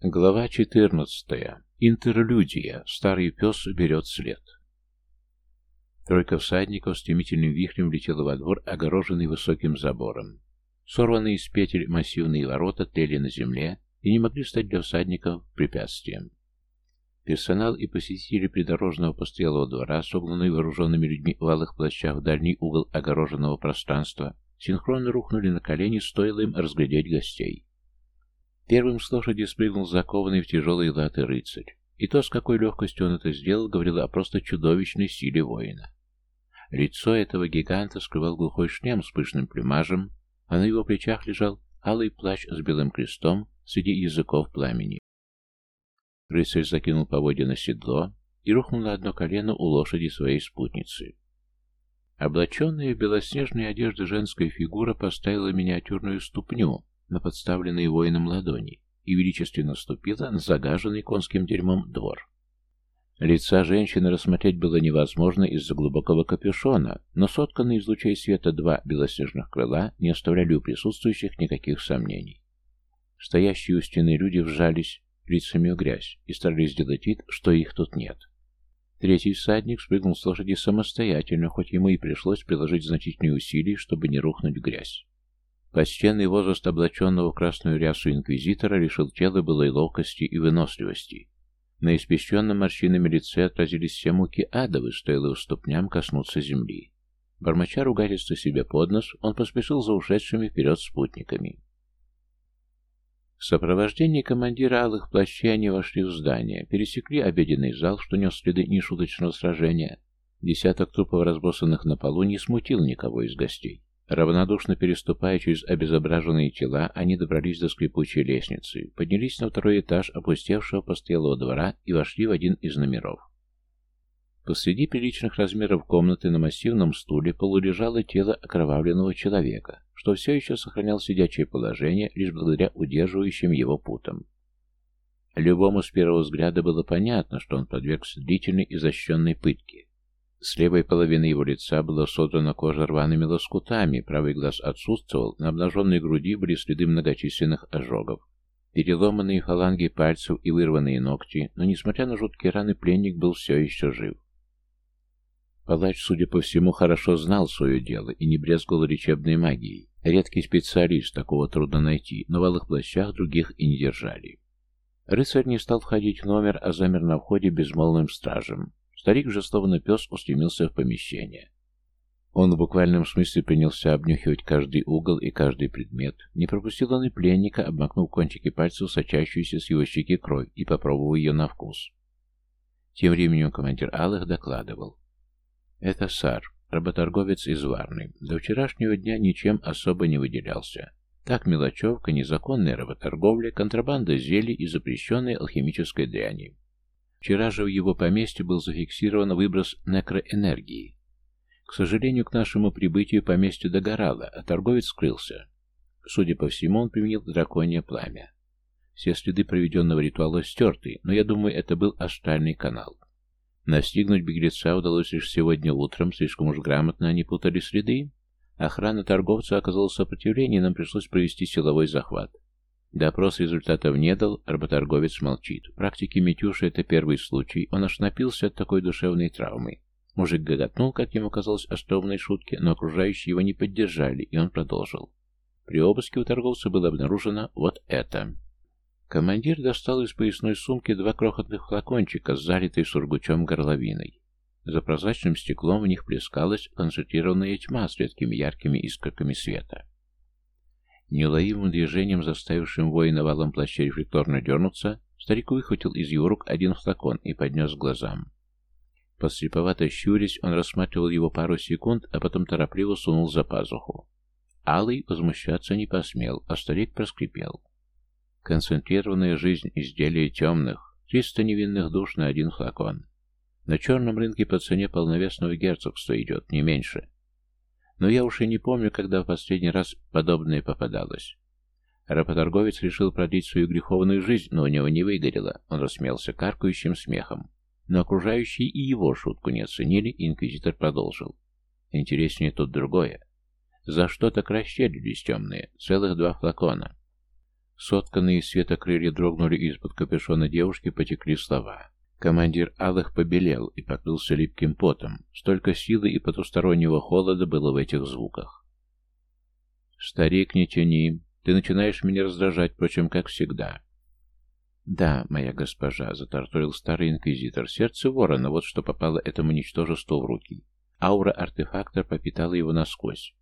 Глава 14. Интерлюдия. Старый пес берет след. Тройка всадников стремительным вихрем летела во двор, огороженный высоким забором. Сорванные из петель массивные ворота тлели на земле и не могли стать для всадников препятствием. Персонал и посетители придорожного постоялого двора, согнанные вооруженными людьми в алых плащах в дальний угол огороженного пространства, синхронно рухнули на колени, стоило им разглядеть гостей. Первым с лошади спрыгнул закованный в тяжелые латы рыцарь. И то, с какой легкостью он это сделал, говорило о просто чудовищной силе воина. Лицо этого гиганта скрывал глухой шлем с пышным плюмажем, а на его плечах лежал алый плащ с белым крестом среди языков пламени. Рыцарь закинул поводья на седло и рухнул на одно колено у лошади своей спутницы. Облаченная в белоснежные одежды женская фигура поставила миниатюрную ступню на подставленные воином ладони и величественно ступила на загаженный конским дерьмом двор. Лица женщины рассмотреть было невозможно из-за глубокого капюшона, но сотканные из лучей света два белоснежных крыла не оставляли у присутствующих никаких сомнений. Стоящие у стены люди вжались лицами в грязь и старались сделать вид, что их тут нет. Третий всадник спрыгнул с лошади самостоятельно, хоть ему и пришлось приложить значительные усилия, чтобы не рухнуть в грязь. Почтенный возраст облаченного в красную рясу инквизитора лишил тела былой ловкости и выносливости. На испещренном морщинами лице отразились все муки адовы, стоило ступням коснуться земли. Бормоча ругательство себе под нос, он поспешил за ушедшими вперед спутниками. В сопровождении командира алых плащей они вошли в здание, пересекли обеденный зал, что нес следы нешуточного сражения. Десяток трупов, разбросанных на полу, не смутил никого из гостей. Равнодушно переступая через обезображенные тела, они добрались до скрипучей лестницы, поднялись на второй этаж опустевшего постоялого двора и вошли в один из номеров. Посреди приличных размеров комнаты на массивном стуле полулежало тело окровавленного человека, что все еще сохранял сидячее положение лишь благодаря удерживающим его путам. Любому с первого взгляда было понятно, что он подвергся длительной и защищенной пытке, с левой половины его лица была содрана кожа рваными лоскутами, правый глаз отсутствовал, на обнаженной груди были следы многочисленных ожогов. Переломанные фаланги пальцев и вырванные ногти, но, несмотря на жуткие раны, пленник был все еще жив. Палач, судя по всему, хорошо знал свое дело и не брезгал лечебной магией. Редкий специалист, такого трудно найти, но в алых плащах других и не держали. Рыцарь не стал входить в номер, а замер на входе безмолвным стражем. Старик же, словно пес, устремился в помещение. Он в буквальном смысле принялся обнюхивать каждый угол и каждый предмет. Не пропустил он и пленника, обмакнув кончики пальцев сочащуюся с его щеки кровь и попробовал ее на вкус. Тем временем командир Алых докладывал. «Это Сар, работорговец из Варны. До вчерашнего дня ничем особо не выделялся. Так мелочевка, незаконная работорговля, контрабанда зелий и запрещенной алхимической дряни. Вчера же в его поместье был зафиксирован выброс некроэнергии. К сожалению, к нашему прибытию поместье догорало, а торговец скрылся. Судя по всему, он применил драконье пламя. Все следы проведенного ритуала стерты, но я думаю, это был астральный канал. Настигнуть беглеца удалось лишь сегодня утром, слишком уж грамотно они путали следы. Охрана торговца оказала сопротивление, и нам пришлось провести силовой захват. Допрос результатов не дал, работорговец молчит. В практике Митюша это первый случай, он аж напился от такой душевной травмы. Мужик гоготнул, как ему казалось, островной шутки, но окружающие его не поддержали, и он продолжил. При обыске у торговца было обнаружено вот это. Командир достал из поясной сумки два крохотных флакончика с залитой сургучом горловиной. За прозрачным стеклом в них плескалась концентрированная тьма с редкими яркими искорками света. Неуловимым движением, заставившим воина валом плаща рефлекторно дернуться, старик выхватил из его рук один флакон и поднес к глазам. Подслеповато щурясь, он рассматривал его пару секунд, а потом торопливо сунул за пазуху. Алый возмущаться не посмел, а старик проскрипел. Концентрированная жизнь изделия темных, триста невинных душ на один флакон. На черном рынке по цене полновесного герцогства идет, не меньше. Но я уж и не помню, когда в последний раз подобное попадалось. Работорговец решил продлить свою греховную жизнь, но у него не выгорело. Он рассмеялся каркающим смехом. Но окружающие и его шутку не оценили, инквизитор продолжил. Интереснее тут другое. За что так расщедрились темные? Целых два флакона. Сотканные из света крылья дрогнули, из-под капюшона девушки потекли слова. Командир Алых побелел и покрылся липким потом. Столько силы и потустороннего холода было в этих звуках. «Старик, не тяни. Ты начинаешь меня раздражать, впрочем, как всегда». «Да, моя госпожа», — затарторил старый инквизитор. «Сердце ворона, вот что попало этому ничтожеству в руки. Аура-артефактор попитала его насквозь.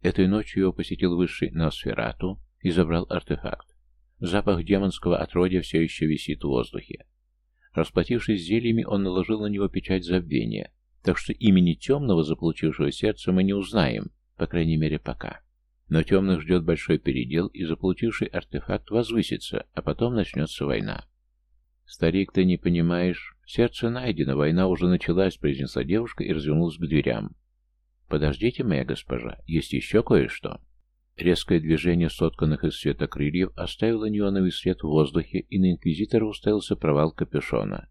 Этой ночью его посетил высший Носферату и забрал артефакт. Запах демонского отродья все еще висит в воздухе. Расплатившись зельями, он наложил на него печать забвения, так что имени темного, заполучившего сердце, мы не узнаем, по крайней мере пока. Но темных ждет большой передел, и заполучивший артефакт возвысится, а потом начнется война. «Старик, ты не понимаешь. Сердце найдено, война уже началась», — произнесла девушка и развернулась к дверям. «Подождите, моя госпожа, есть еще кое-что». Резкое движение сотканных из света крыльев оставило неоновый свет в воздухе, и на инквизитора уставился провал капюшона.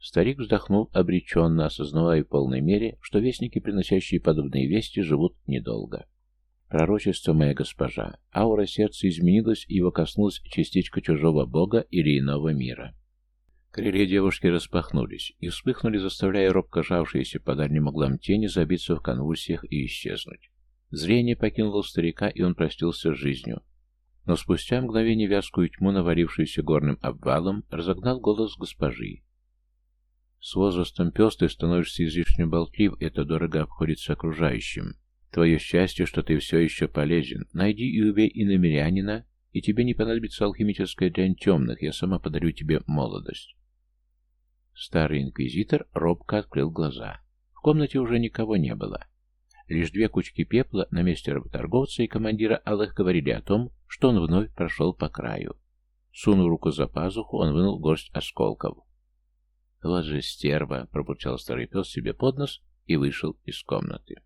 Старик вздохнул обреченно, осознавая в полной мере, что вестники, приносящие подобные вести, живут недолго. Пророчество, моя госпожа, аура сердца изменилась, и его коснулась частичка чужого бога или иного мира. Крылья девушки распахнулись и вспыхнули, заставляя робко жавшиеся по дальним углам тени забиться в конвульсиях и исчезнуть. Зрение покинуло старика, и он простился с жизнью. Но спустя мгновение вязкую тьму, навалившуюся горным обвалом, разогнал голос госпожи. «С возрастом пес ты становишься излишне болтлив, это дорого обходится окружающим. Твое счастье, что ты все еще полезен. Найди и убей иномерянина, и тебе не понадобится алхимическая дрянь темных, я сама подарю тебе молодость». Старый инквизитор робко открыл глаза. В комнате уже никого не было. Лишь две кучки пепла на месте работорговца и командира Алых говорили о том, что он вновь прошел по краю. Сунув руку за пазуху, он вынул горсть осколков. «Вот же стерва!» — пробурчал старый пес себе под нос и вышел из комнаты.